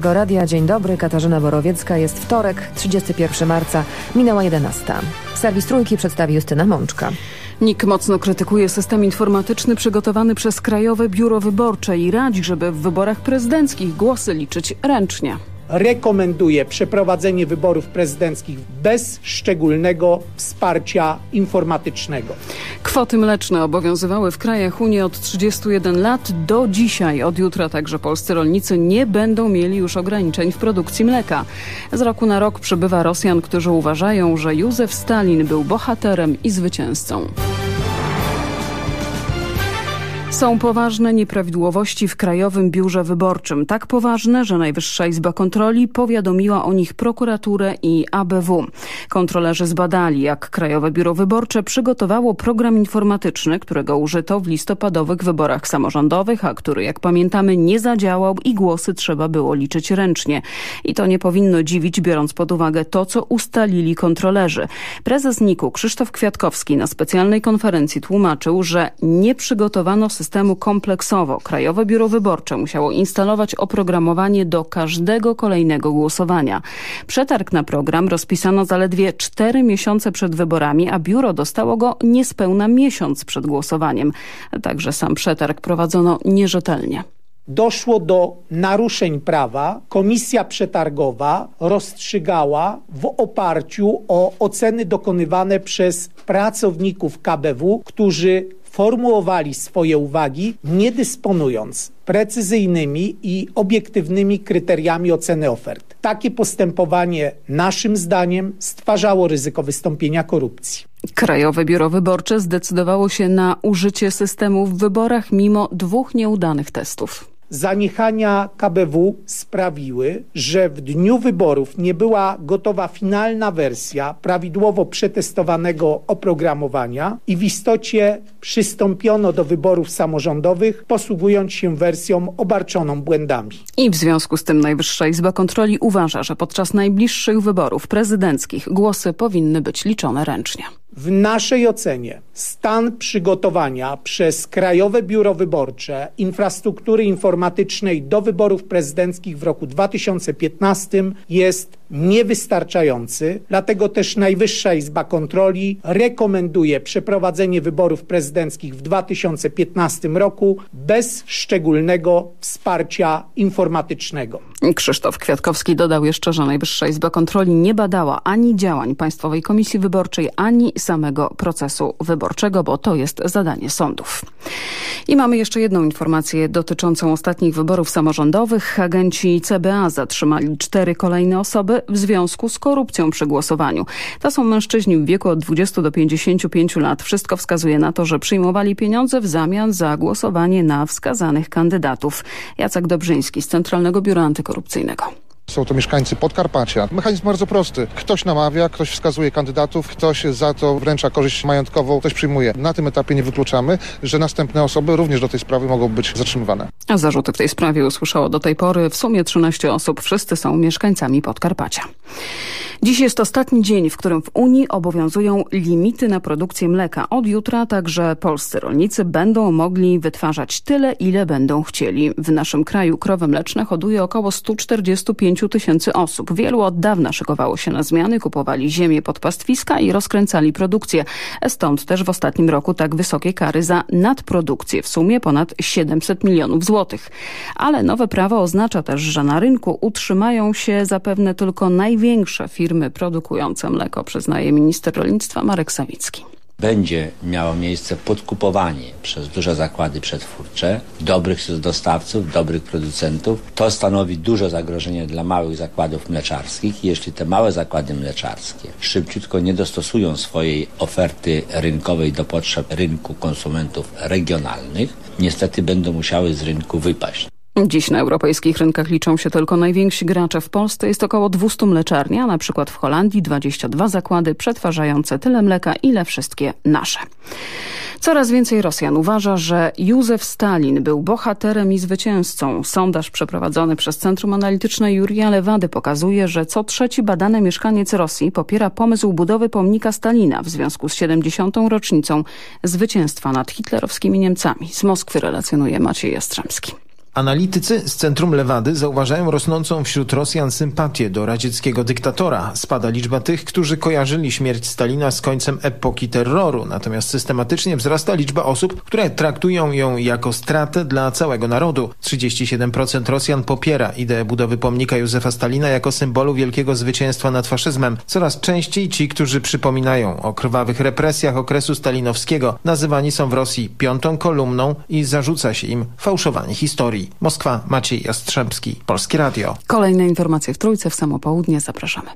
Radia, dzień dobry, Katarzyna Borowiecka, jest wtorek, 31 marca, minęła 11. Serwis Trójki przedstawi Justyna Mączka. NIK mocno krytykuje system informatyczny przygotowany przez Krajowe Biuro Wyborcze i radzi, żeby w wyborach prezydenckich głosy liczyć ręcznie rekomenduje przeprowadzenie wyborów prezydenckich bez szczególnego wsparcia informatycznego. Kwoty mleczne obowiązywały w krajach Unii od 31 lat do dzisiaj. Od jutra także polscy rolnicy nie będą mieli już ograniczeń w produkcji mleka. Z roku na rok przybywa Rosjan, którzy uważają, że Józef Stalin był bohaterem i zwycięzcą. Są poważne nieprawidłowości w Krajowym Biurze Wyborczym. Tak poważne, że Najwyższa Izba Kontroli powiadomiła o nich prokuraturę i ABW. Kontrolerzy zbadali, jak Krajowe Biuro Wyborcze przygotowało program informatyczny, którego użyto w listopadowych wyborach samorządowych, a który, jak pamiętamy, nie zadziałał i głosy trzeba było liczyć ręcznie. I to nie powinno dziwić, biorąc pod uwagę to, co ustalili kontrolerzy. Prezes NIK-u Krzysztof Kwiatkowski na specjalnej konferencji tłumaczył, że nie przygotowano systemu systemu kompleksowo. Krajowe Biuro Wyborcze musiało instalować oprogramowanie do każdego kolejnego głosowania. Przetarg na program rozpisano zaledwie cztery miesiące przed wyborami, a biuro dostało go niespełna miesiąc przed głosowaniem. Także sam przetarg prowadzono nierzetelnie doszło do naruszeń prawa. Komisja przetargowa rozstrzygała w oparciu o oceny dokonywane przez pracowników KBW, którzy formułowali swoje uwagi, nie dysponując precyzyjnymi i obiektywnymi kryteriami oceny ofert. Takie postępowanie naszym zdaniem stwarzało ryzyko wystąpienia korupcji. Krajowe Biuro Wyborcze zdecydowało się na użycie systemu w wyborach mimo dwóch nieudanych testów. Zaniechania KBW sprawiły, że w dniu wyborów nie była gotowa finalna wersja prawidłowo przetestowanego oprogramowania i w istocie przystąpiono do wyborów samorządowych posługując się wersją obarczoną błędami. I w związku z tym Najwyższa Izba Kontroli uważa, że podczas najbliższych wyborów prezydenckich głosy powinny być liczone ręcznie. W naszej ocenie stan przygotowania przez Krajowe Biuro Wyborcze infrastruktury informatycznej do wyborów prezydenckich w roku 2015 jest niewystarczający, dlatego też Najwyższa Izba Kontroli rekomenduje przeprowadzenie wyborów prezydenckich w 2015 roku bez szczególnego wsparcia informatycznego. Krzysztof Kwiatkowski dodał jeszcze, że Najwyższa Izba Kontroli nie badała ani działań Państwowej Komisji Wyborczej, ani samego procesu wyborczego, bo to jest zadanie sądów. I mamy jeszcze jedną informację dotyczącą ostatnich wyborów samorządowych. Agenci CBA zatrzymali cztery kolejne osoby w związku z korupcją przy głosowaniu. To są mężczyźni w wieku od 20 do 55 lat. Wszystko wskazuje na to, że przyjmowali pieniądze w zamian za głosowanie na wskazanych kandydatów. Jacek Dobrzyński z Centralnego Biura Antykorupcyjnego. Są to mieszkańcy Podkarpacia. Mechanizm bardzo prosty. Ktoś namawia, ktoś wskazuje kandydatów, ktoś za to wręcza korzyść majątkową, ktoś przyjmuje. Na tym etapie nie wykluczamy, że następne osoby również do tej sprawy mogą być zatrzymywane. A zarzuty w tej sprawie usłyszało do tej pory w sumie 13 osób. Wszyscy są mieszkańcami Podkarpacia. Dziś jest ostatni dzień, w którym w Unii obowiązują limity na produkcję mleka. Od jutra także polscy rolnicy będą mogli wytwarzać tyle, ile będą chcieli. W naszym kraju krowy mleczne hoduje około 145 tysięcy osób. Wielu od dawna szykowało się na zmiany, kupowali ziemię pod pastwiska i rozkręcali produkcję. Stąd też w ostatnim roku tak wysokie kary za nadprodukcję, w sumie ponad 700 milionów złotych. Ale nowe prawo oznacza też, że na rynku utrzymają się zapewne tylko największe firmy produkujące mleko, przyznaje minister rolnictwa Marek Sawicki będzie miało miejsce podkupowanie przez duże zakłady przetwórcze, dobrych dostawców, dobrych producentów. To stanowi duże zagrożenie dla małych zakładów mleczarskich. Jeśli te małe zakłady mleczarskie szybciutko nie dostosują swojej oferty rynkowej do potrzeb rynku konsumentów regionalnych, niestety będą musiały z rynku wypaść. Dziś na europejskich rynkach liczą się tylko najwięksi gracze. W Polsce jest około 200 mleczarni, a na przykład w Holandii 22 zakłady przetwarzające tyle mleka, ile wszystkie nasze. Coraz więcej Rosjan uważa, że Józef Stalin był bohaterem i zwycięzcą. Sondaż przeprowadzony przez Centrum Analityczne Jurija Lewady pokazuje, że co trzeci badany mieszkaniec Rosji popiera pomysł budowy pomnika Stalina w związku z 70. rocznicą zwycięstwa nad hitlerowskimi Niemcami. Z Moskwy relacjonuje Maciej Jastrzębski. Analitycy z Centrum Lewady zauważają rosnącą wśród Rosjan sympatię do radzieckiego dyktatora. Spada liczba tych, którzy kojarzyli śmierć Stalina z końcem epoki terroru, natomiast systematycznie wzrasta liczba osób, które traktują ją jako stratę dla całego narodu. 37% Rosjan popiera ideę budowy pomnika Józefa Stalina jako symbolu wielkiego zwycięstwa nad faszyzmem. Coraz częściej ci, którzy przypominają o krwawych represjach okresu stalinowskiego, nazywani są w Rosji piątą kolumną i zarzuca się im fałszowanie historii. Moskwa, Maciej Jastrzębski, Polskie Radio. Kolejne informacje w Trójce w samo południe. Zapraszamy.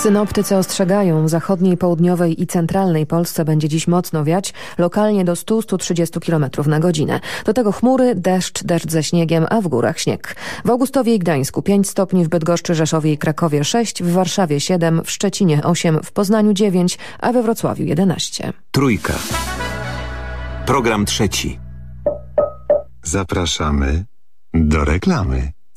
Synoptycy ostrzegają, w zachodniej, południowej i centralnej Polsce będzie dziś mocno wiać, lokalnie do 100-130 km na godzinę. Do tego chmury, deszcz, deszcz ze śniegiem, a w górach śnieg. W Augustowie i Gdańsku 5 stopni, w Bydgoszczy, Rzeszowie i Krakowie 6, w Warszawie 7, w Szczecinie 8, w Poznaniu 9, a we Wrocławiu 11. Trójka. Program trzeci. Zapraszamy do reklamy.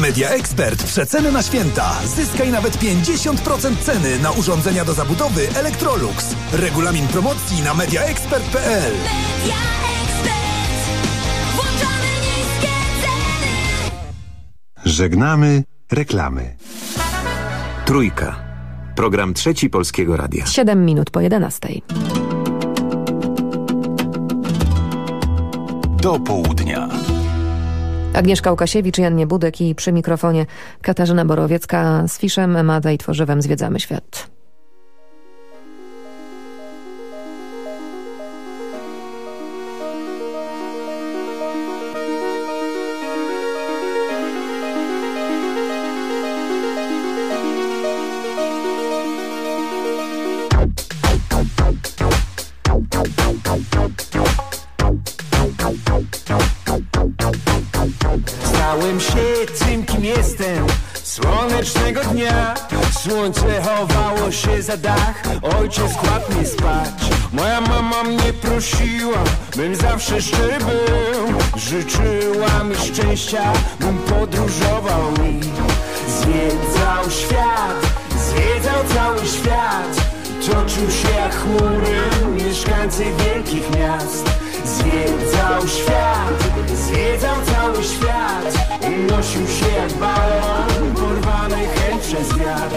Media Expert przeceny na święta. Zyskaj nawet 50% ceny na urządzenia do zabudowy Electrolux. Regulamin promocji na mediaexpert.pl. Media Żegnamy reklamy. Trójka. Program trzeci Polskiego Radia. 7 minut po 11. Do południa. Agnieszka Łukasiewicz, Jan Niebudek i przy mikrofonie Katarzyna Borowiecka z Fiszem, Mada i Tworzywem Zwiedzamy Świat. Stałem się tym, kim jestem. Słonecznego dnia Słońce chowało się za dach. Ojciec kładł mnie spać. Moja mama mnie prosiła Bym zawsze szczery był. Życzyła mi szczęścia Bym podróżował i Zwiedzał świat Zwiedzał cały świat. Toczył się jak chmury Mieszkańcy wielkich miast Zwiedzał świat, zwiedzał cały świat. Unosił się jak balon, porwany chęt przez wiatr.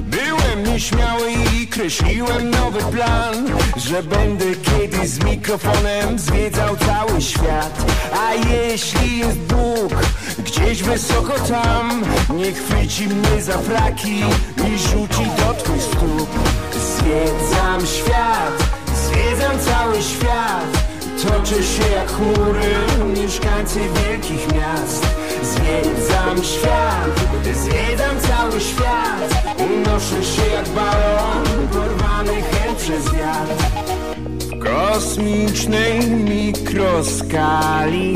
Byłem nieśmiały i kreśliłem nowy plan Że będę kiedyś z mikrofonem zwiedzał cały świat. A jeśli jest Bóg gdzieś wysoko tam Niech chwyci mnie za fraki i rzuci do twych stóp. Zwiedzam świat, zwiedzam cały świat Toczy się jak chmury mieszkańcy wielkich miast. Zwiedzam świat, zwiedzam cały świat. Unoszę się jak balon, porwany chęt przez wiatr. W kosmicznej mikroskali.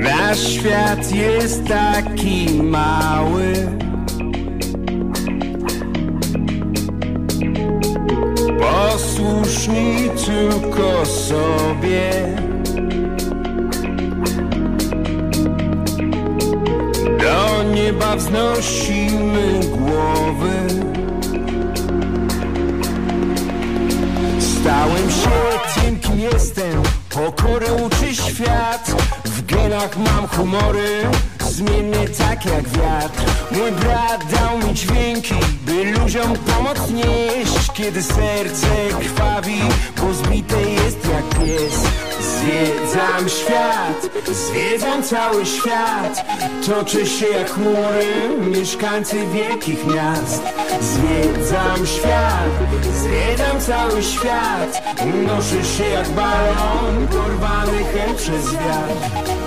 Nasz świat jest taki mały posłuszni tylko sobie. Do nieba wznosimy głowy. Stałem się tym, kim jestem. Pokory uczy świat. W genach mam humory zmienny tak jak wiatr. Mój brat dał mi dźwięki, by ludziom pomoc nieść. Kiedy serce krwawi, bo zbite jest jak pies. Zwiedzam świat, zwiedzam cały świat. Toczy się jak chmury, mieszkańcy wielkich miast. Zwiedzam świat, zwiedzam cały świat. Unoszę się jak balon, porwany chęt przez wiatr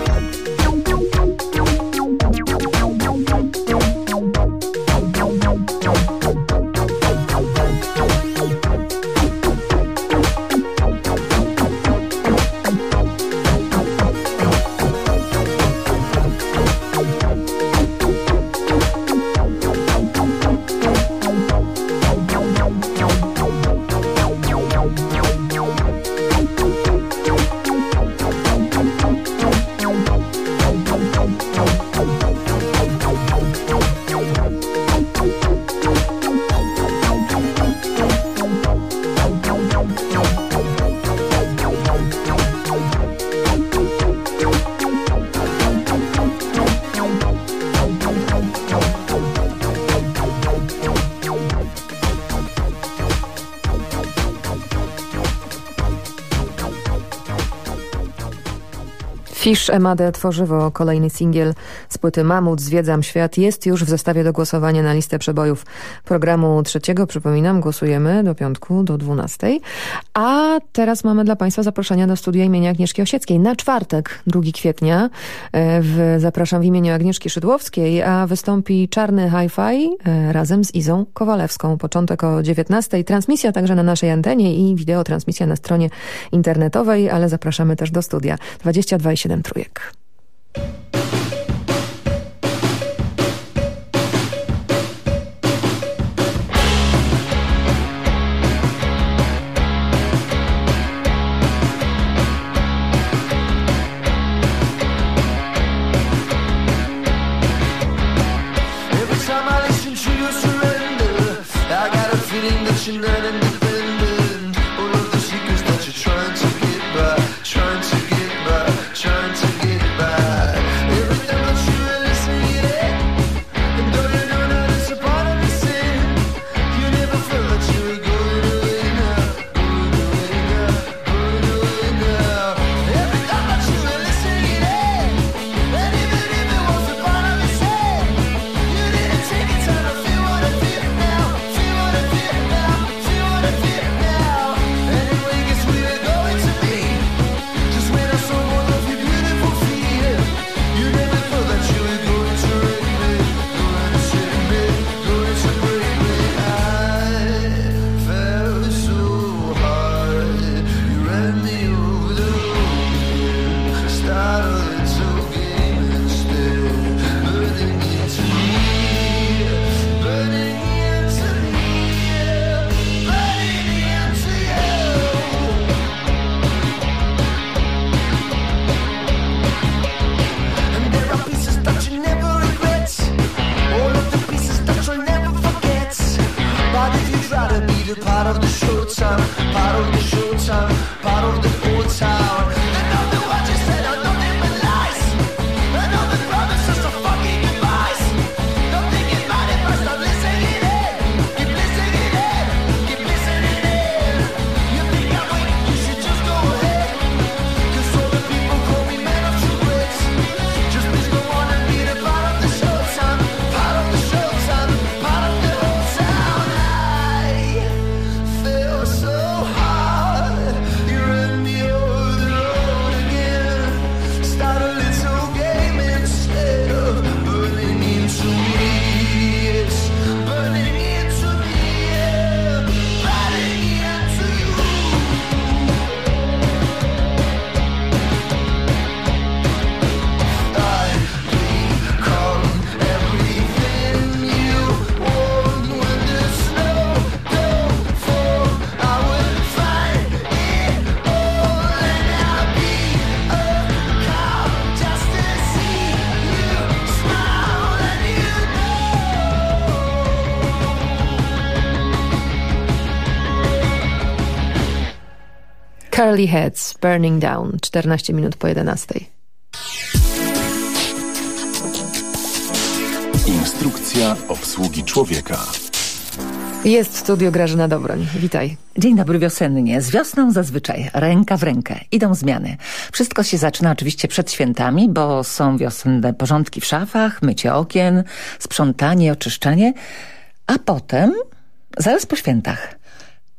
Fish Emade Tworzywo, kolejny singiel płyty Mamut, Zwiedzam Świat, jest już w zestawie do głosowania na listę przebojów programu trzeciego. Przypominam, głosujemy do piątku, do 12. A teraz mamy dla Państwa zaproszenia do studia imienia Agnieszki Osieckiej na czwartek, 2 kwietnia. E, w, zapraszam w imieniu Agnieszki Szydłowskiej, a wystąpi Czarny Hi-Fi e, razem z Izą Kowalewską. Początek o 19. Transmisja także na naszej antenie i wideo transmisja na stronie internetowej, ale zapraszamy też do studia 22 7 trójek. Curly Heads, Burning Down, 14 minut po 11. Instrukcja obsługi człowieka. Jest studio Grażyna Dobroń. Witaj. Dzień dobry wiosennie. Z wiosną zazwyczaj ręka w rękę. Idą zmiany. Wszystko się zaczyna oczywiście przed świętami, bo są wiosenne porządki w szafach, mycie okien, sprzątanie, oczyszczanie. A potem, zaraz po świętach,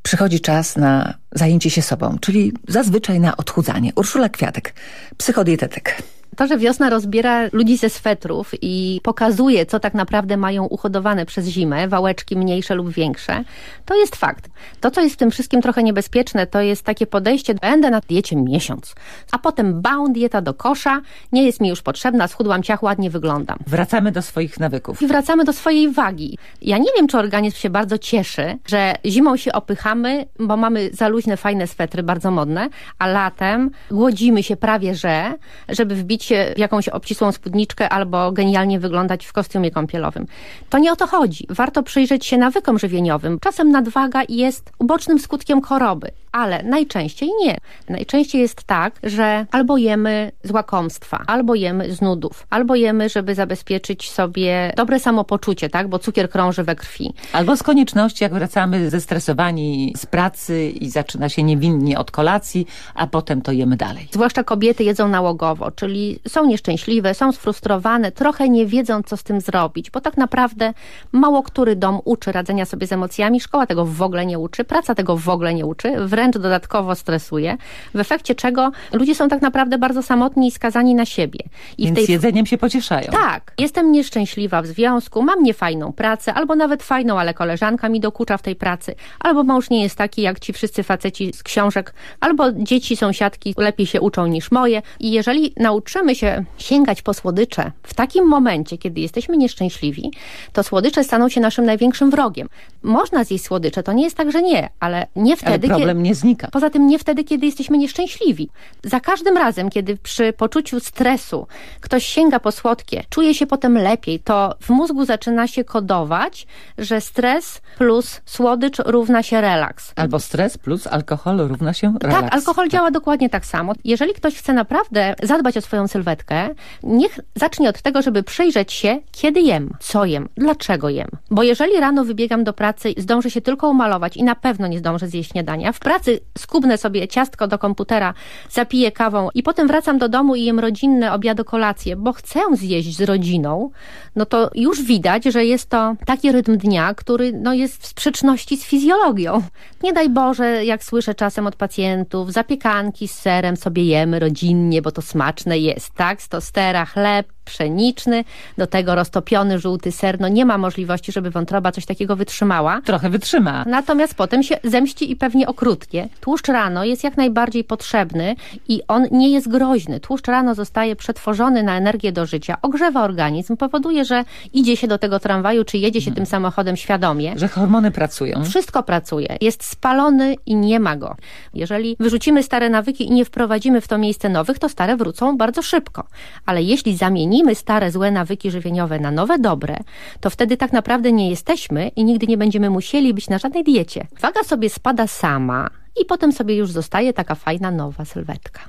przychodzi czas na zajęcie się sobą, czyli zazwyczaj na odchudzanie. Urszula Kwiatek, psychodietetyk. To, że wiosna rozbiera ludzi ze swetrów i pokazuje, co tak naprawdę mają uhodowane przez zimę, wałeczki mniejsze lub większe, to jest fakt. To, co jest w tym wszystkim trochę niebezpieczne, to jest takie podejście, będę na diecie miesiąc, a potem bał dieta do kosza, nie jest mi już potrzebna, schudłam ciach, ładnie wyglądam. Wracamy do swoich nawyków. I wracamy do swojej wagi. Ja nie wiem, czy organizm się bardzo cieszy, że zimą się opychamy, bo mamy za luźne, fajne swetry, bardzo modne, a latem głodzimy się prawie, że, żeby wbić jakąś obcisłą spódniczkę albo genialnie wyglądać w kostiumie kąpielowym. To nie o to chodzi. Warto przyjrzeć się nawykom żywieniowym. Czasem nadwaga jest ubocznym skutkiem choroby, ale najczęściej nie. Najczęściej jest tak, że albo jemy z łakomstwa, albo jemy z nudów, albo jemy, żeby zabezpieczyć sobie dobre samopoczucie, tak, bo cukier krąży we krwi. Albo z konieczności, jak wracamy zestresowani z pracy i zaczyna się niewinnie od kolacji, a potem to jemy dalej. Zwłaszcza kobiety jedzą nałogowo, czyli są nieszczęśliwe, są sfrustrowane, trochę nie wiedzą, co z tym zrobić, bo tak naprawdę mało który dom uczy radzenia sobie z emocjami, szkoła tego w ogóle nie uczy, praca tego w ogóle nie uczy, wręcz dodatkowo stresuje, w efekcie czego ludzie są tak naprawdę bardzo samotni i skazani na siebie. I Więc tej... jedzeniem się pocieszają. Tak. Jestem nieszczęśliwa w związku, mam niefajną pracę, albo nawet fajną, ale koleżanka mi dokucza w tej pracy, albo mąż nie jest taki jak ci wszyscy faceci z książek, albo dzieci, sąsiadki lepiej się uczą niż moje. I jeżeli nauczymy się sięgać po słodycze w takim momencie, kiedy jesteśmy nieszczęśliwi, to słodycze staną się naszym największym wrogiem. Można zjeść słodycze, to nie jest tak, że nie, ale nie wtedy, ale problem nie znika. Poza tym nie wtedy, kiedy jesteśmy nieszczęśliwi. Za każdym razem, kiedy przy poczuciu stresu ktoś sięga po słodkie, czuje się potem lepiej, to w mózgu zaczyna się kodować, że stres plus słodycz równa się relaks. Albo stres plus alkohol równa się relaks. Tak, alkohol działa dokładnie tak samo. Jeżeli ktoś chce naprawdę zadbać o swoją sylwetkę, niech zacznie od tego, żeby przyjrzeć się, kiedy jem, co jem, dlaczego jem. Bo jeżeli rano wybiegam do pracy zdążę się tylko umalować i na pewno nie zdążę zjeść śniadania, w pracy skubnę sobie ciastko do komputera, zapiję kawą i potem wracam do domu i jem rodzinne obiady, kolacje, bo chcę zjeść z rodziną, no to już widać, że jest to taki rytm dnia, który no, jest w sprzeczności z fizjologią. Nie daj Boże, jak słyszę czasem od pacjentów, zapiekanki z serem sobie jemy rodzinnie, bo to smaczne jest, tak? Z tostera chleb, pszeniczny, do tego roztopiony żółty ser, no nie ma możliwości, żeby wątroba coś takiego wytrzymała. Trochę wytrzyma. Natomiast potem się zemści i pewnie okrutnie. Tłuszcz rano jest jak najbardziej potrzebny i on nie jest groźny. Tłuszcz rano zostaje przetworzony na energię do życia, ogrzewa organizm, powoduje, że idzie się do tego tramwaju, czy jedzie się hmm. tym samochodem świadomie. Że hormony pracują. Wszystko pracuje. Jest spalony i nie ma go. Jeżeli wyrzucimy stare nawyki i nie wprowadzimy w to miejsce nowych, to stare wrócą bardzo szybko. Ale jeśli zamienimy zamienimy stare złe nawyki żywieniowe na nowe dobre, to wtedy tak naprawdę nie jesteśmy i nigdy nie będziemy musieli być na żadnej diecie. Waga sobie spada sama, i potem sobie już zostaje taka fajna, nowa sylwetka.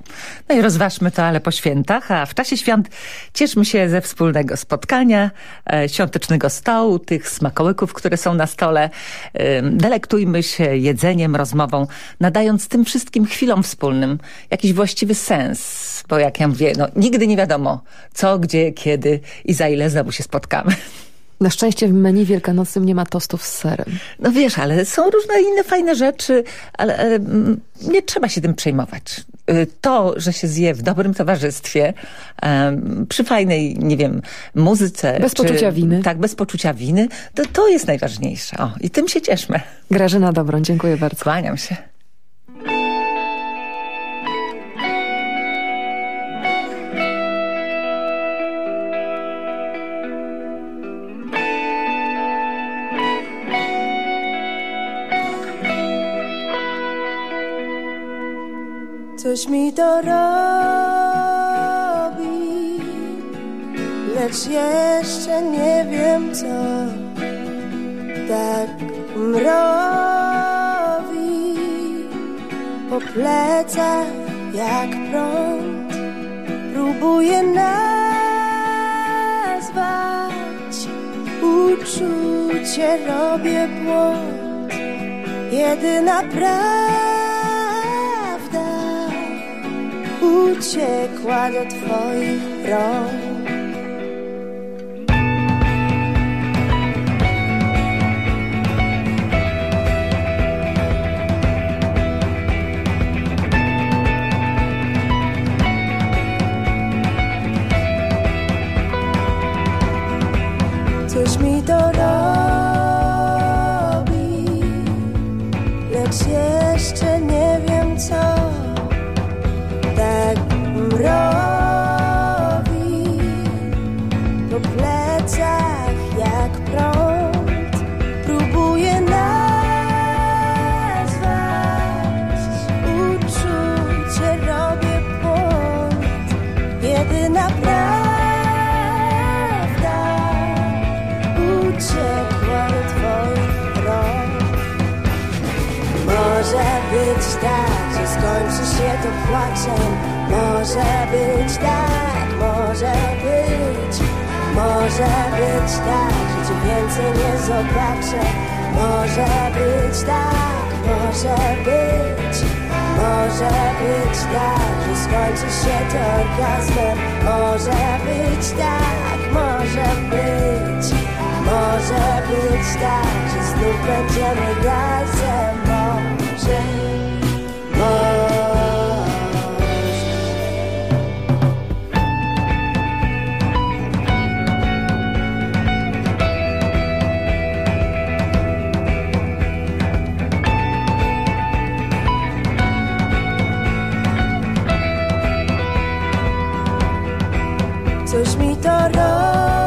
No i rozważmy to, ale po świętach, a w czasie świąt cieszmy się ze wspólnego spotkania, e, świątecznego stołu, tych smakołyków, które są na stole. E, delektujmy się jedzeniem, rozmową, nadając tym wszystkim chwilom wspólnym jakiś właściwy sens, bo jak ja mówię, no nigdy nie wiadomo co, gdzie, kiedy i za ile znowu się spotkamy. Na szczęście w menu wielkanocnym nie ma tostów z serem. No wiesz, ale są różne inne fajne rzeczy, ale, ale nie trzeba się tym przejmować. Y, to, że się zje w dobrym towarzystwie, przy fajnej, nie wiem, muzyce. Bez czy, poczucia winy. Tak, bez poczucia winy, to, to jest najważniejsze. O, I tym się cieszmy. Grażyna Dobroń, dziękuję bardzo. Kłaniam się. Mi to robi, lecz jeszcze nie wiem co. Tak mrowi po plecach jak prąd. Próbuję nazwać uczucie, robię błąd. Jedyna prawda uciekła do Twoich rąk. Być tak, że cię więcej nie zobaczę. Może być tak, może być Może być tak, że skończy się to orgazmem. Może być tak, może być Może być tak, że znów będziemy razem Może, może Coś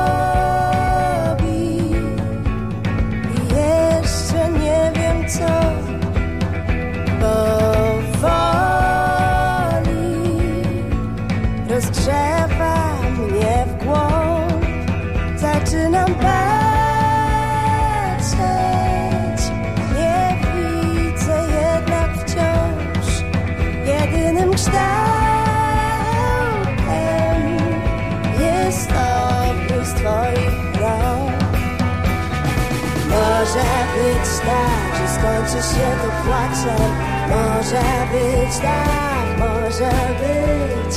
skończy się to płaczem. Może być tak, może być,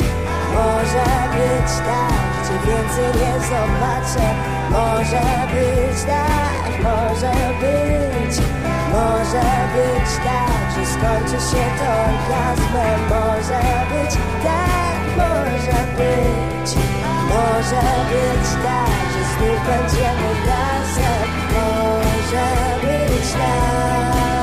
może być tak, że więcej nie zobaczę. Może być tak, może być, może być tak, że skończy się to orgazmem. Może być tak, może być. Może być tak, że znów będziemy razem Może być tak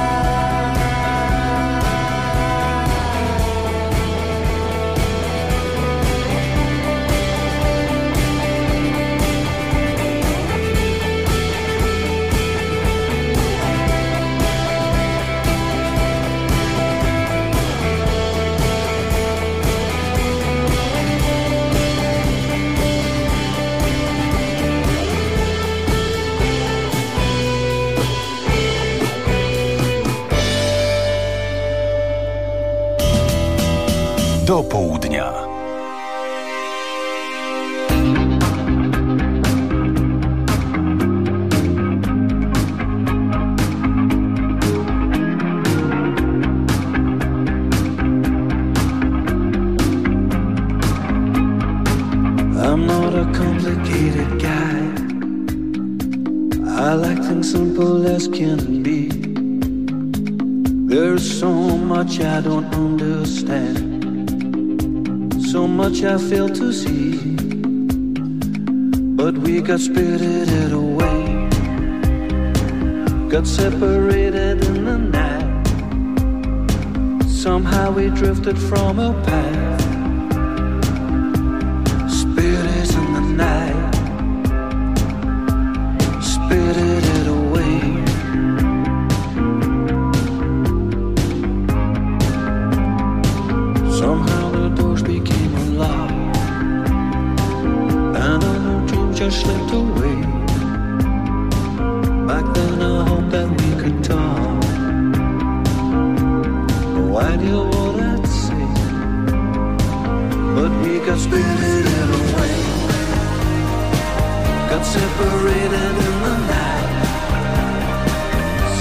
in the night.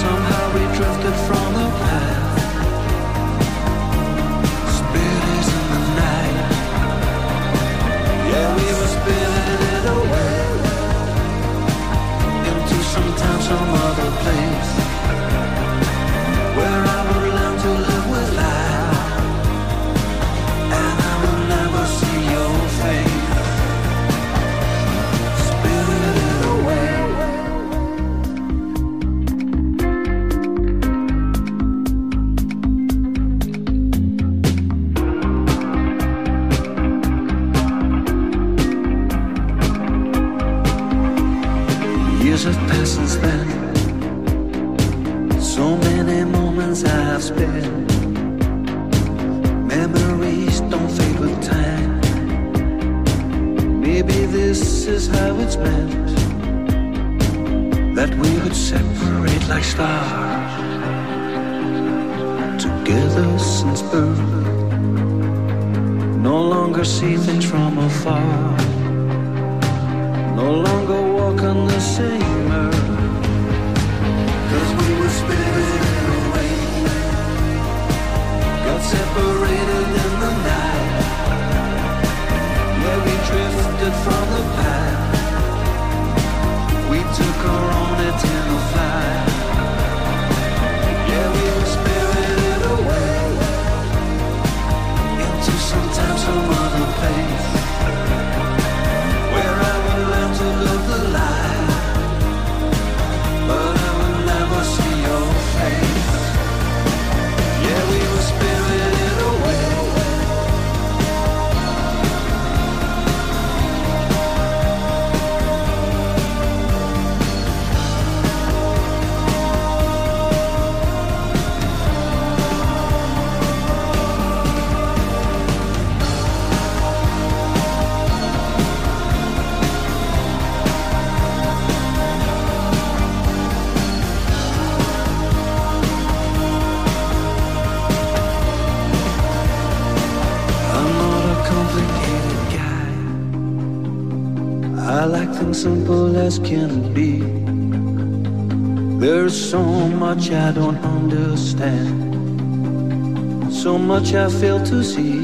Somehow we drifted from the. Spirits in the night. Yeah, we were into some some other place so much I fail to see.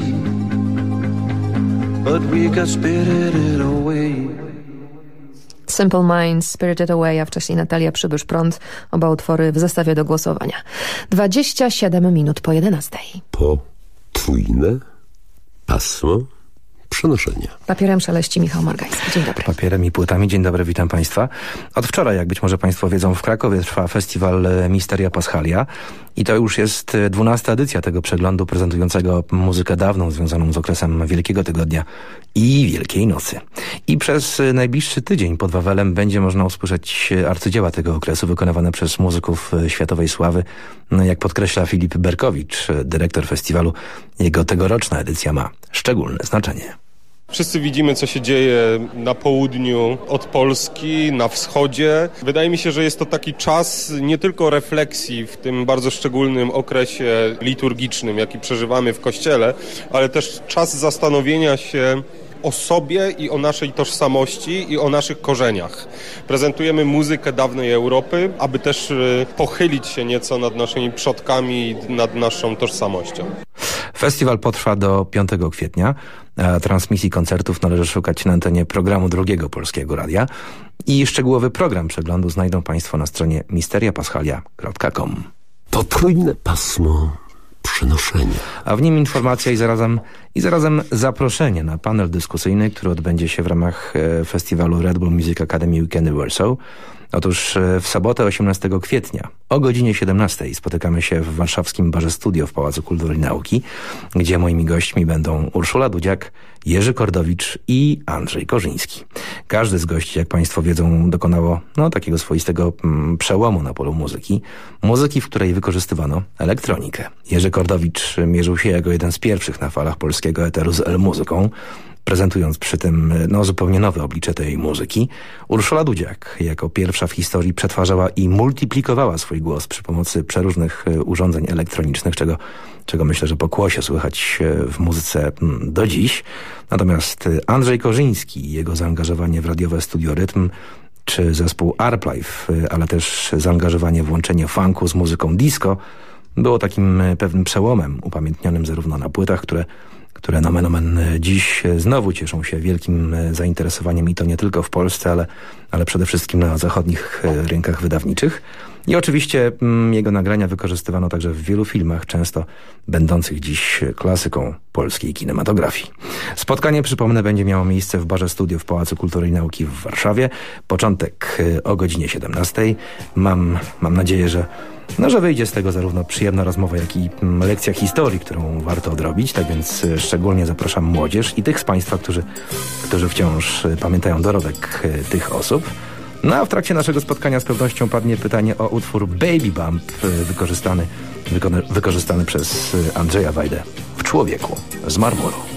But we got spirited away. Simple Minds, Spirited Away, a wcześniej Natalia Przybysz-Prąd. Oba utwory w zestawie do głosowania. 27 minut po 11. Potrójne pasmo przenoszenia. Papierem szeleści Michał Margański. Dzień dobry. Papierem i płytami. Dzień dobry, witam Państwa. Od wczoraj, jak być może Państwo wiedzą, w Krakowie trwa festiwal e, Misteria Paschalia i to już jest e, dwunasta edycja tego przeglądu prezentującego muzykę dawną związaną z okresem Wielkiego Tygodnia i Wielkiej Nocy. I przez e, najbliższy tydzień pod Wawelem będzie można usłyszeć arcydzieła tego okresu wykonywane przez muzyków światowej sławy. No, Jak podkreśla Filip Berkowicz, dyrektor festiwalu, jego tegoroczna edycja ma szczególne znaczenie. Wszyscy widzimy, co się dzieje na południu od Polski, na wschodzie. Wydaje mi się, że jest to taki czas nie tylko refleksji w tym bardzo szczególnym okresie liturgicznym, jaki przeżywamy w Kościele, ale też czas zastanowienia się o sobie i o naszej tożsamości i o naszych korzeniach. Prezentujemy muzykę dawnej Europy, aby też e, pochylić się nieco nad naszymi przodkami i nad naszą tożsamością. Festiwal potrwa do 5 kwietnia. a Transmisji koncertów należy szukać na antenie programu drugiego Polskiego Radia i szczegółowy program przeglądu znajdą Państwo na stronie misteriapaschalia.com. Potrójne pasmo przenoszenia. A w nim informacja i zarazem, i zarazem zaproszenie na panel dyskusyjny, który odbędzie się w ramach e, festiwalu Red Bull Music Academy Weekendy Warsaw. Otóż e, w sobotę 18 kwietnia o godzinie 17 spotykamy się w warszawskim Barze Studio w Pałacu Kultury i Nauki, gdzie moimi gośćmi będą Urszula Dudziak, Jerzy Kordowicz i Andrzej Korzyński. Każdy z gości, jak Państwo wiedzą, dokonało no, takiego swoistego mm, przełomu na polu muzyki. Muzyki, w której wykorzystywano elektronikę. Jerzy Kordowicz mierzył się jako jeden z pierwszych na falach polskiego eteru z L-muzyką prezentując przy tym no, zupełnie nowe oblicze tej muzyki. Urszula Dudziak jako pierwsza w historii przetwarzała i multiplikowała swój głos przy pomocy przeróżnych e, urządzeń elektronicznych, czego, czego myślę, że pokłosie słychać e, w muzyce mm, do dziś. Natomiast e, Andrzej Korzyński i jego zaangażowanie w radiowe studio Rytm czy zespół Arplife, ale też zaangażowanie w łączenie funku z muzyką disco było takim e, pewnym przełomem upamiętnionym zarówno na płytach, które które nomen omen dziś e, znowu cieszą się wielkim e, zainteresowaniem i to nie tylko w Polsce, ale, ale przede wszystkim na zachodnich e, rynkach wydawniczych. I oczywiście mm, jego nagrania wykorzystywano także w wielu filmach, często będących dziś klasyką polskiej kinematografii. Spotkanie, przypomnę, będzie miało miejsce w Barze Studio w Pałacu Kultury i Nauki w Warszawie. Początek e, o godzinie 17. Mam, mam nadzieję, że no, że wyjdzie z tego zarówno przyjemna rozmowa, jak i mm, lekcja historii, którą warto odrobić. Tak więc e, szczególnie zapraszam młodzież i tych z Państwa, którzy, którzy wciąż e, pamiętają dorobek e, tych osób. No a w trakcie naszego spotkania z pewnością padnie pytanie o utwór Baby Bump e, wykorzystany, wykorzystany przez e, Andrzeja Wajdę w Człowieku z marmuru.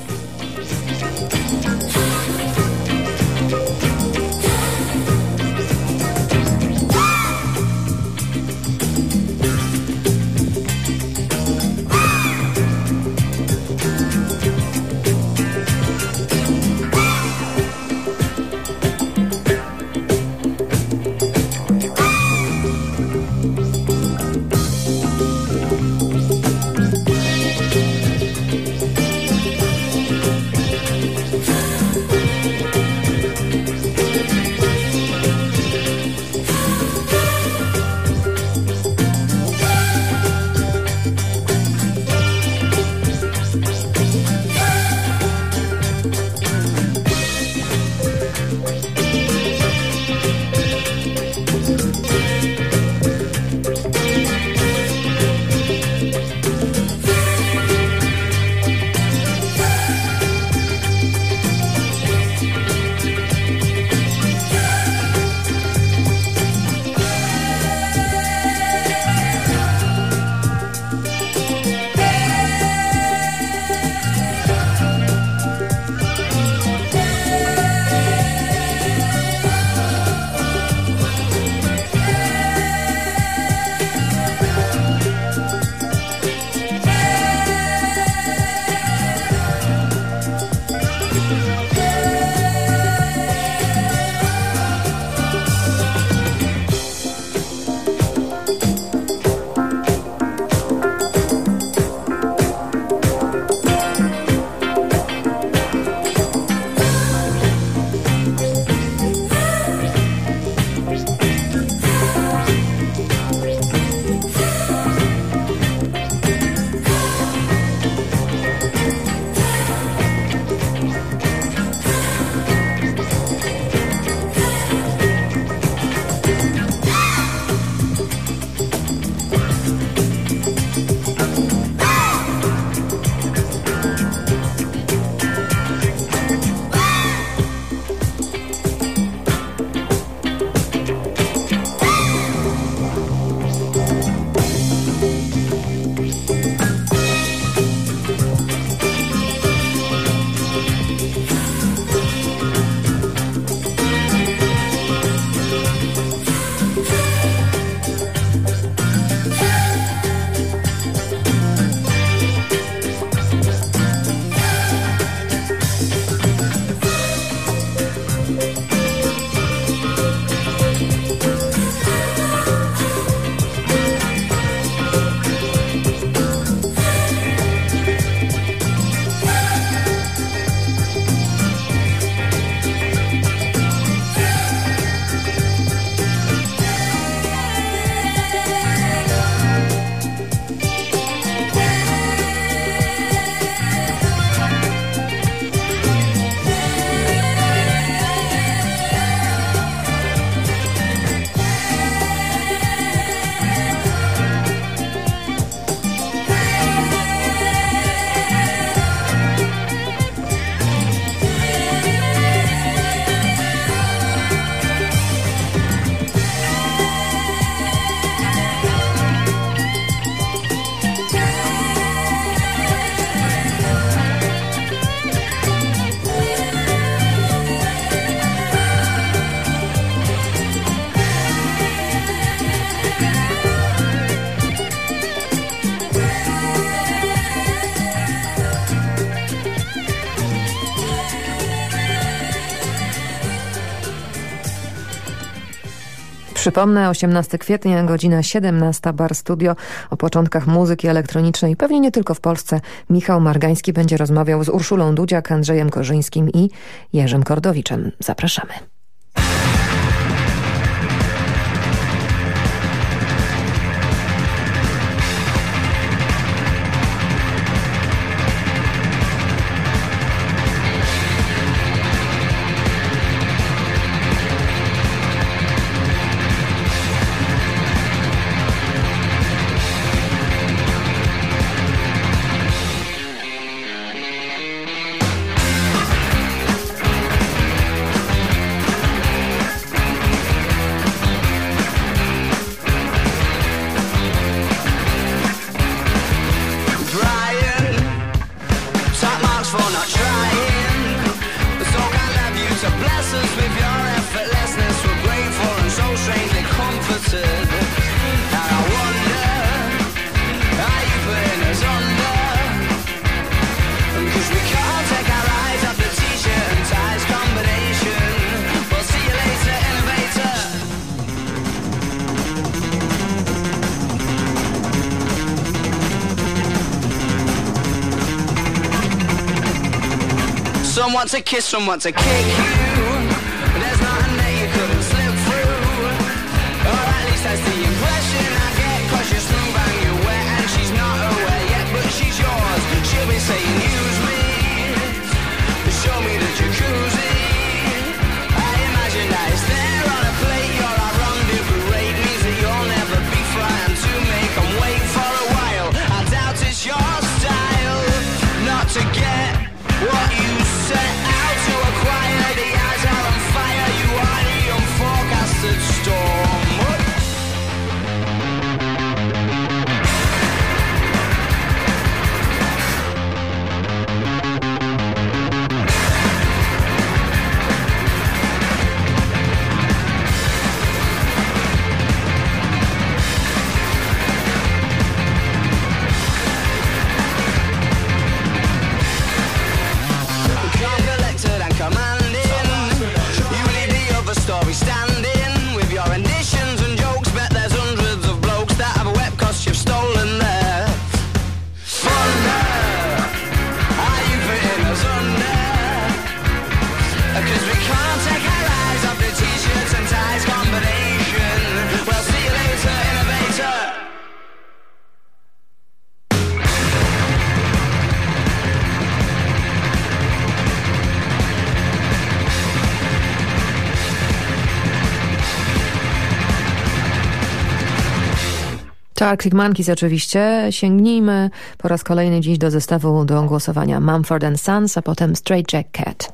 Przypomnę, 18 kwietnia, godzina 17, Bar Studio. O początkach muzyki elektronicznej, pewnie nie tylko w Polsce, Michał Margański będzie rozmawiał z Urszulą Dudziak, Andrzejem Korzyńskim i Jerzym Kordowiczem. Zapraszamy. someone to kiss someone to kick. To Arctic Monkeys oczywiście. Sięgnijmy po raz kolejny dziś do zestawu do głosowania Mumford Sons, a potem Straight Jack Cat.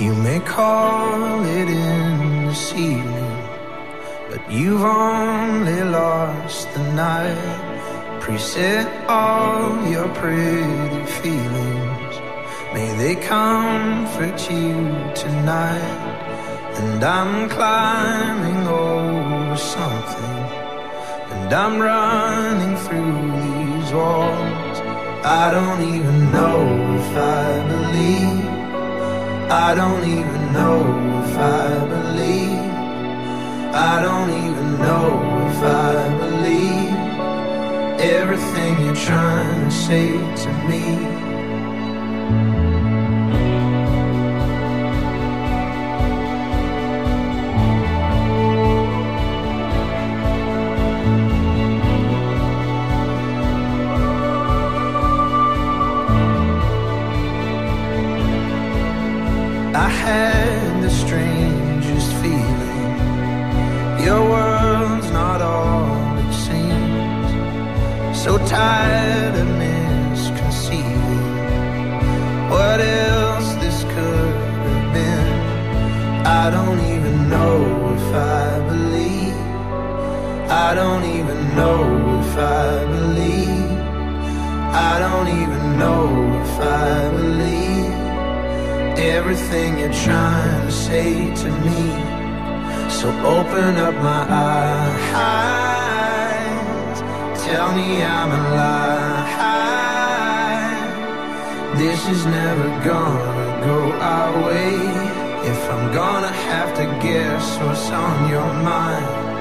You may call it in this evening, but you've only lost the night. Preset all your pretty feelings. May they comfort you tonight. And I'm climbing over something, and I'm running through these walls. I don't even know if I believe. I don't even know if I believe. I don't even know if I believe everything you're trying to say to me. I don't even know if I believe. I don't even know if I believe everything you're trying to say to me. So open up my eyes, tell me I'm alive. this is never gonna go our way. If I'm gonna have to guess what's on your mind.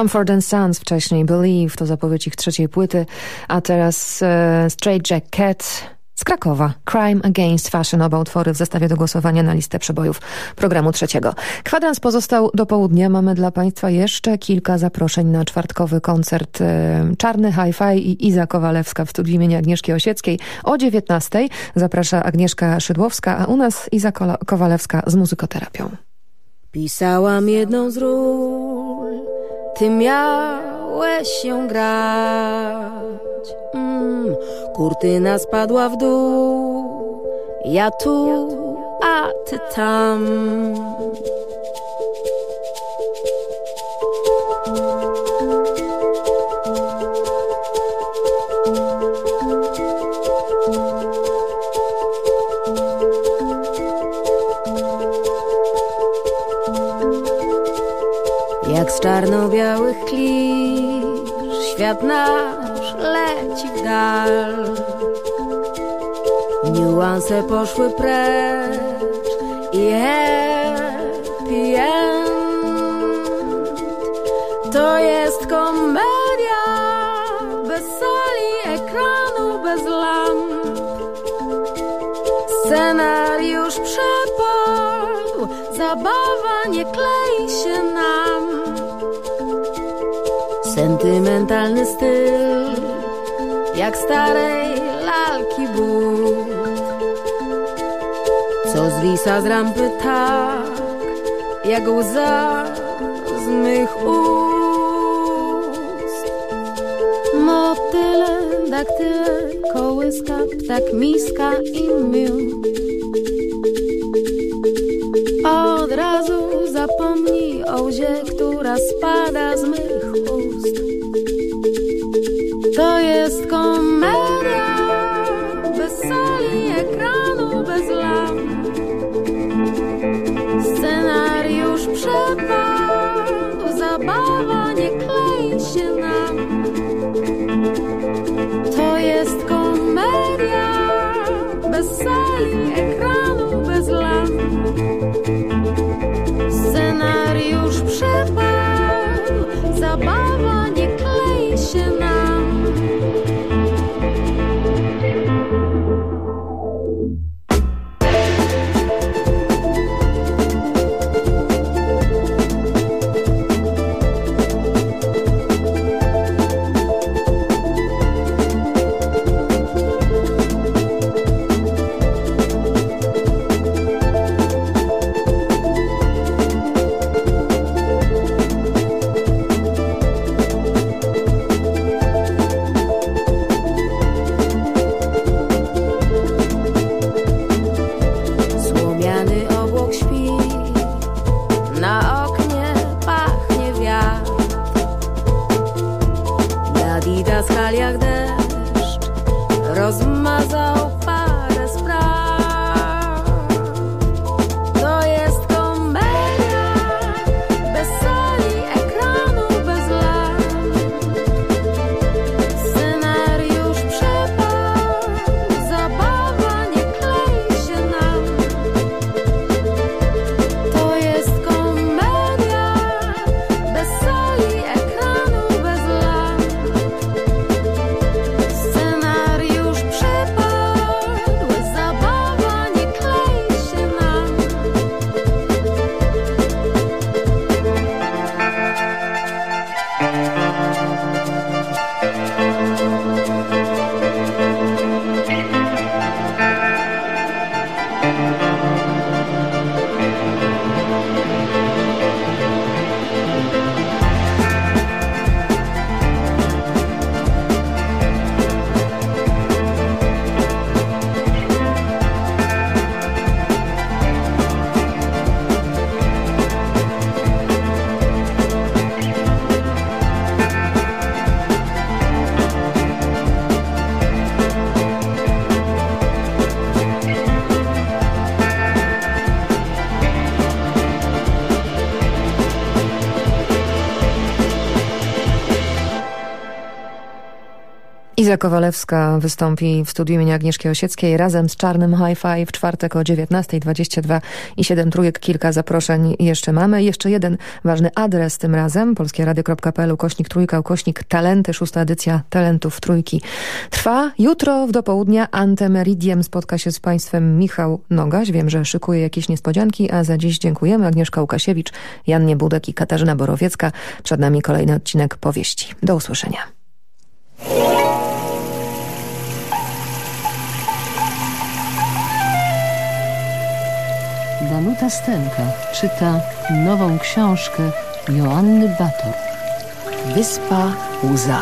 Mumford Sons, wcześniej Believe, to zapowiedź ich trzeciej płyty, a teraz e, Straight Jack Cat, z Krakowa. Crime Against Fashion, oba utwory w zestawie do głosowania na listę przebojów programu trzeciego. Kwadrans pozostał do południa. Mamy dla Państwa jeszcze kilka zaproszeń na czwartkowy koncert e, Czarny Hi-Fi i Iza Kowalewska w studiu imienia Agnieszki Osieckiej o 19. Zaprasza Agnieszka Szydłowska, a u nas Iza Kowalewska z muzykoterapią. Pisałam jedną z ról, ty miałeś się grać. Mm, kurtyna spadła w dół, ja tu, a ty tam. Świat nasz leci dal. Niuanse poszły precz I happy end. To jest komedia Bez sali, ekranu, bez lamp. Scenariusz przepadł Zabawa nie klei Sentymentalny styl Jak starej lalki but. Co zwisa z rampy tak Jak łza z mych ust. Motyle, daktyle, kołyska Ptak miska i miód Liza Kowalewska wystąpi w studiu imienia Agnieszki Osieckiej razem z Czarnym Hi-Fi w czwartek o 19.22 i 7 trójek. Kilka zaproszeń jeszcze mamy. Jeszcze jeden ważny adres tym razem. polskieradio.pl kośnik trójka, kośnik talenty. Szósta edycja talentów trójki trwa. Jutro w dopołudnia Antemeridiem spotka się z Państwem Michał Nogaś. Wiem, że szykuje jakieś niespodzianki, a za dziś dziękujemy. Agnieszka Łukasiewicz, Jan Budek i Katarzyna Borowiecka. Przed nami kolejny odcinek powieści. Do usłyszenia. Danuta Stenka czyta nową książkę Joanny Bator. Wyspa Łza.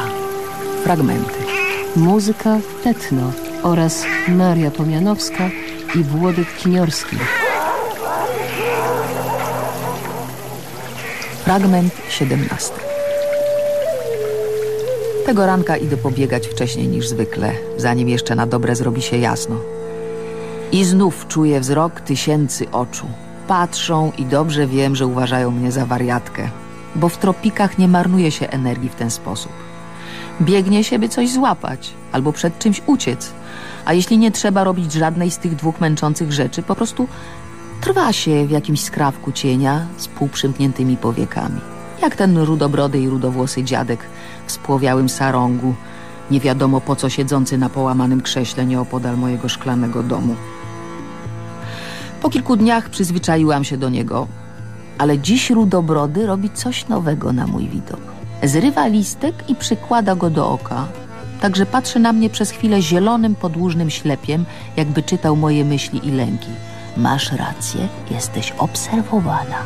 Fragmenty. Muzyka Tetno oraz Maria Pomianowska i Włodek Kiniorski. Fragment 17. Tego ranka idę pobiegać wcześniej niż zwykle, zanim jeszcze na dobre zrobi się jasno. I znów czuję wzrok tysięcy oczu. Patrzą i dobrze wiem, że uważają mnie za wariatkę, bo w tropikach nie marnuje się energii w ten sposób. Biegnie się, by coś złapać albo przed czymś uciec, a jeśli nie trzeba robić żadnej z tych dwóch męczących rzeczy, po prostu trwa się w jakimś skrawku cienia z półprzymkniętymi powiekami. Jak ten rudobrody i rudowłosy dziadek w spłowiałym sarągu, nie wiadomo po co siedzący na połamanym krześle nieopodal mojego szklanego domu. Po kilku dniach przyzwyczaiłam się do niego, ale dziś rudobrody robi coś nowego na mój widok. Zrywa listek i przykłada go do oka, także patrzy na mnie przez chwilę zielonym, podłużnym ślepiem, jakby czytał moje myśli i lęki. Masz rację, jesteś obserwowana.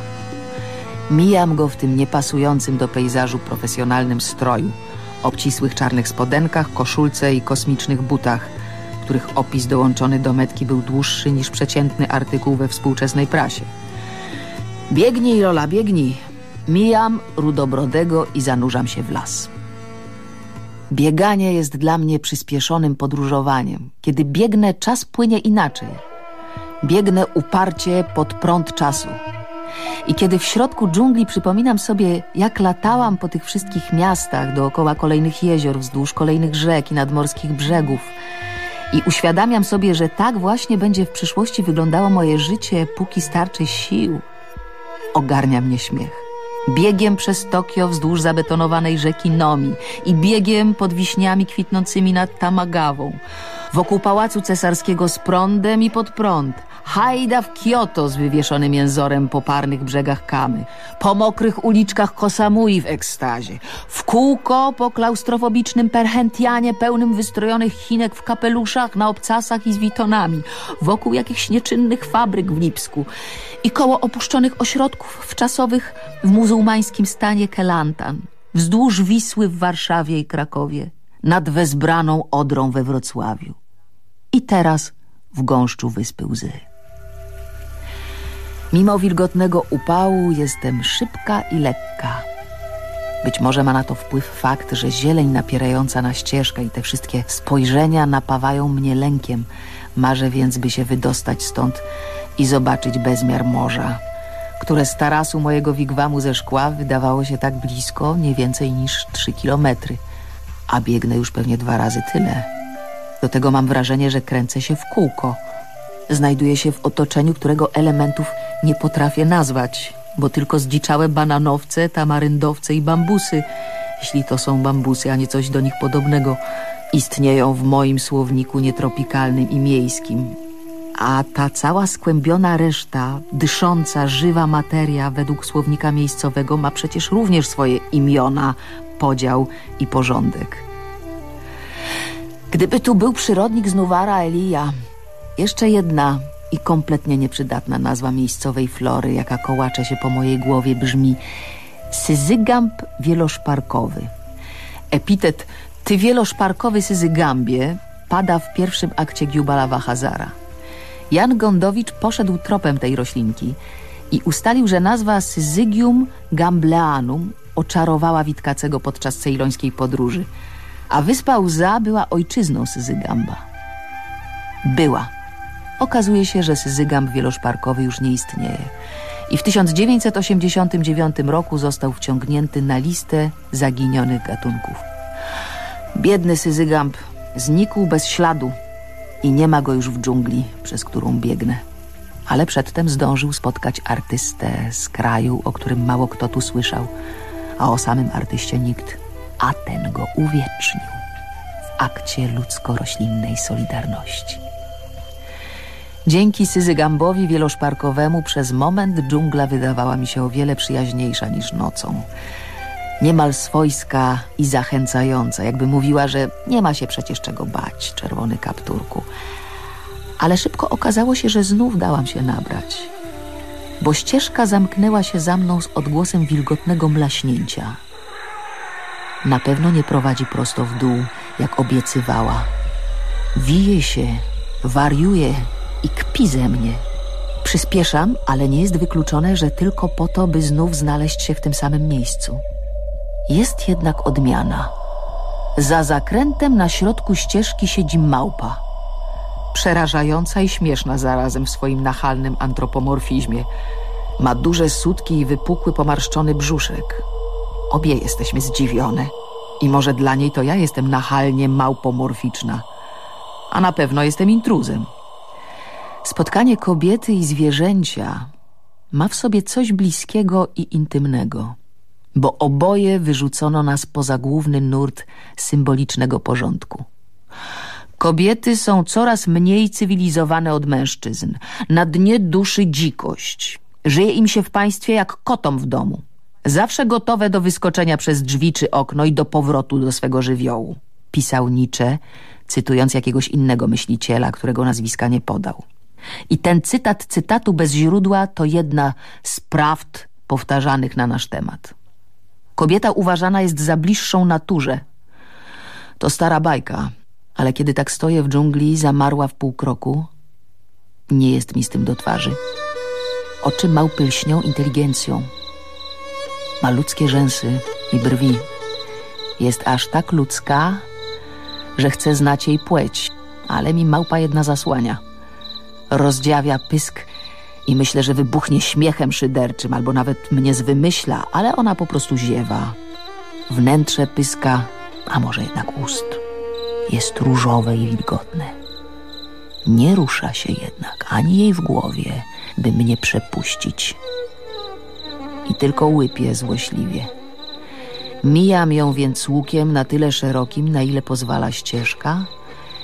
Mijam go w tym niepasującym do pejzażu profesjonalnym stroju, obcisłych czarnych spodenkach, koszulce i kosmicznych butach, których opis dołączony do metki był dłuższy niż przeciętny artykuł we współczesnej prasie. Biegnij, Lola, biegnij. Mijam rudobrodego i zanurzam się w las. Bieganie jest dla mnie przyspieszonym podróżowaniem. Kiedy biegnę, czas płynie inaczej. Biegnę uparcie pod prąd czasu. I kiedy w środku dżungli przypominam sobie, jak latałam po tych wszystkich miastach dookoła kolejnych jezior, wzdłuż kolejnych rzek i nadmorskich brzegów, i uświadamiam sobie, że tak właśnie będzie w przyszłości wyglądało moje życie, póki starczy sił, ogarnia mnie śmiech. Biegiem przez Tokio wzdłuż zabetonowanej rzeki Nomi i biegiem pod wiśniami kwitnącymi nad Tamagawą, wokół pałacu cesarskiego z prądem i pod prąd, hajda w Kioto z wywieszonym jęzorem po parnych brzegach Kamy, po mokrych uliczkach Kosamui w ekstazie, w kółko po klaustrofobicznym Perhentianie pełnym wystrojonych chinek w kapeluszach, na obcasach i z witonami, wokół jakichś nieczynnych fabryk w Lipsku i koło opuszczonych ośrodków wczasowych w muzułmańskim stanie Kelantan, wzdłuż Wisły w Warszawie i Krakowie, nad wezbraną Odrą we Wrocławiu i teraz w gąszczu Wyspy Łzy. Mimo wilgotnego upału jestem szybka i lekka. Być może ma na to wpływ fakt, że zieleń napierająca na ścieżkę i te wszystkie spojrzenia napawają mnie lękiem. Marzę więc, by się wydostać stąd i zobaczyć bezmiar morza, które z tarasu mojego wigwamu ze szkła wydawało się tak blisko, nie więcej niż trzy kilometry, a biegnę już pewnie dwa razy tyle. Do tego mam wrażenie, że kręcę się w kółko. Znajduję się w otoczeniu, którego elementów nie potrafię nazwać, bo tylko zdziczałe bananowce, tamaryndowce i bambusy, jeśli to są bambusy, a nie coś do nich podobnego, istnieją w moim słowniku nietropikalnym i miejskim. A ta cała skłębiona reszta, dysząca, żywa materia według słownika miejscowego ma przecież również swoje imiona, podział i porządek. Gdyby tu był przyrodnik z Nuwara Elia, jeszcze jedna i kompletnie nieprzydatna nazwa miejscowej flory, jaka kołacze się po mojej głowie brzmi syzygamb wieloszparkowy. Epitet ty wieloszparkowy syzygambie pada w pierwszym akcie Giubala Hazara. Jan Gondowicz poszedł tropem tej roślinki i ustalił, że nazwa Syzygium gambleanum oczarowała Witkacego podczas cejlońskiej podróży, a wyspa Łza była ojczyzną Syzygamba. Była. Okazuje się, że Syzygamb wieloszparkowy już nie istnieje i w 1989 roku został wciągnięty na listę zaginionych gatunków. Biedny Syzygamb Znikł bez śladu i nie ma go już w dżungli, przez którą biegnę. Ale przedtem zdążył spotkać artystę z kraju, o którym mało kto tu słyszał, a o samym artyście nikt, a ten go uwiecznił w akcie ludzko-roślinnej solidarności. Dzięki Syzygambowi wieloszparkowemu przez moment dżungla wydawała mi się o wiele przyjaźniejsza niż nocą. Niemal swojska i zachęcająca, jakby mówiła, że nie ma się przecież czego bać, czerwony kapturku. Ale szybko okazało się, że znów dałam się nabrać, bo ścieżka zamknęła się za mną z odgłosem wilgotnego mlaśnięcia. Na pewno nie prowadzi prosto w dół, jak obiecywała. Wije się, wariuje i kpi ze mnie. Przyspieszam, ale nie jest wykluczone, że tylko po to, by znów znaleźć się w tym samym miejscu. Jest jednak odmiana. Za zakrętem na środku ścieżki siedzi małpa. Przerażająca i śmieszna zarazem w swoim nachalnym antropomorfizmie. Ma duże sutki i wypukły, pomarszczony brzuszek. Obie jesteśmy zdziwione. I może dla niej to ja jestem nachalnie małpomorficzna. A na pewno jestem intruzem. Spotkanie kobiety i zwierzęcia ma w sobie coś bliskiego i intymnego, bo oboje wyrzucono nas poza główny nurt symbolicznego porządku. Kobiety są coraz mniej cywilizowane od mężczyzn. Na dnie duszy dzikość. Żyje im się w państwie jak kotom w domu. Zawsze gotowe do wyskoczenia przez drzwi czy okno i do powrotu do swego żywiołu. Pisał Nietzsche, cytując jakiegoś innego myśliciela, którego nazwiska nie podał. I ten cytat cytatu bez źródła to jedna z prawd powtarzanych na nasz temat. Kobieta uważana jest za bliższą naturze. To stara bajka, ale kiedy tak stoję w dżungli, zamarła w pół kroku, nie jest mi z tym do twarzy. Oczy małpy lśnią inteligencją. Ma ludzkie rzęsy i brwi. Jest aż tak ludzka, że chcę znać jej płeć, ale mi małpa jedna zasłania. Rozdziawia pysk i myślę, że wybuchnie śmiechem szyderczym albo nawet mnie zwymyśla, ale ona po prostu ziewa. Wnętrze pyska, a może jednak ust, jest różowe i wilgotne. Nie rusza się jednak ani jej w głowie, by mnie przepuścić. I tylko łypie złośliwie. Mijam ją więc łukiem na tyle szerokim, na ile pozwala ścieżka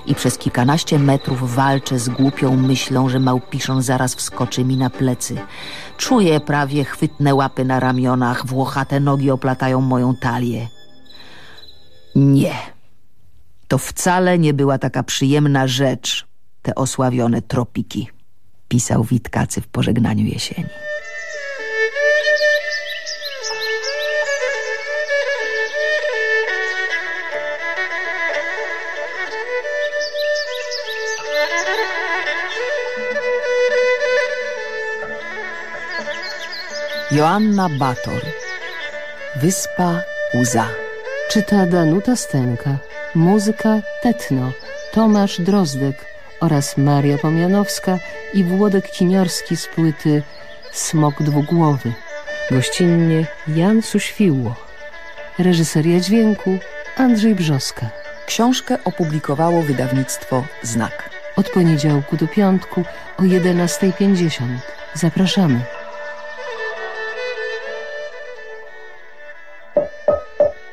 i przez kilkanaście metrów walczę z głupią myślą, że małpiszon zaraz wskoczy mi na plecy. Czuję prawie chwytne łapy na ramionach, włochate nogi oplatają moją talię. Nie. To wcale nie była taka przyjemna rzecz, te osławione tropiki, pisał Witkacy w pożegnaniu jesieni. Joanna Bator. Wyspa Łza. Czyta Danuta Stenka. Muzyka Tetno. Tomasz Drozdek oraz Maria Pomianowska i Włodek Kiniorski z płyty Smok Dwugłowy. Gościnnie Jan Suświło. Reżyseria dźwięku Andrzej Brzoska. Książkę opublikowało wydawnictwo Znak. Od poniedziałku do piątku o 11.50 Zapraszamy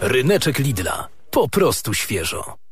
Ryneczek Lidla. Po prostu świeżo.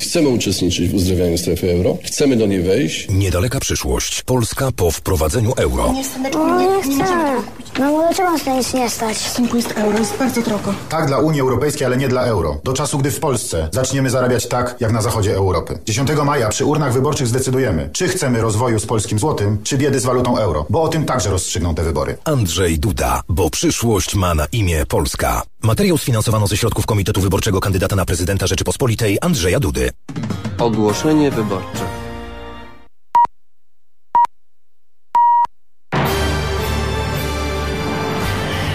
Chcemy uczestniczyć w uzdrawianiu strefy euro? Chcemy do niej wejść? Niedaleka przyszłość. Polska po wprowadzeniu euro. Nie, nie chcę. No bo dlaczego nas to nic nie stać? Synku, jest euro, jest bardzo drogo. Tak dla Unii Europejskiej, ale nie dla euro. Do czasu, gdy w Polsce zaczniemy zarabiać tak, jak na zachodzie Europy. 10 maja przy urnach wyborczych zdecydujemy, czy chcemy rozwoju z polskim złotym, czy biedy z walutą euro. Bo o tym także rozstrzygną te wybory. Andrzej Duda, bo przyszłość ma na imię Polska. Materiał sfinansowano ze środków Komitetu Wyborczego kandydata na prezydenta Rzeczypospolitej Andrzeja Dudy. Ogłoszenie wyborcze.